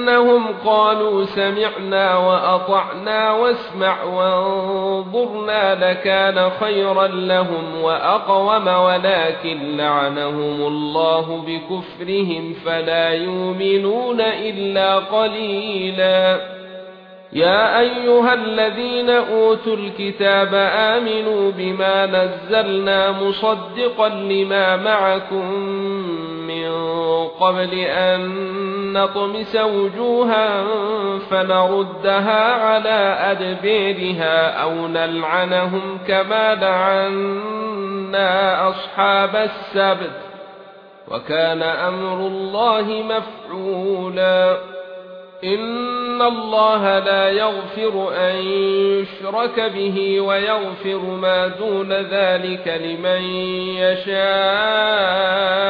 أنهم قالوا سمعنا وأطعنا واسمع وانظرنا لكان خيرا لهم وأقوم ولكن لعنهم الله بكفرهم فلا يؤمنون إلا قليلا. يا أيها الذين أوتوا الكتاب آمنوا بما نزلنا مصدقا لما معكم من قبل أن نطمس وجوها فنردها على أدبيرها أو نلعنهم كما لعنا أصحاب السبت وكان أمر الله مفعولا إن الله لا يغفر أن يشرك به ويغفر ما دون ذلك لمن يشاء.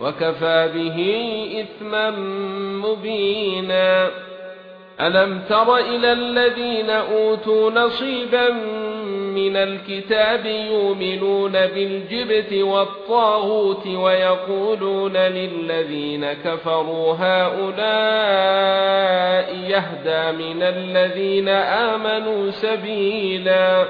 وكفى به إثما مبينا. ألم تر إلى الذين أوتوا نصيبا من الكتاب يؤمنون بالجبت والطاغوت ويقولون للذين كفروا هؤلاء يهدى من الذين آمنوا سبيلا.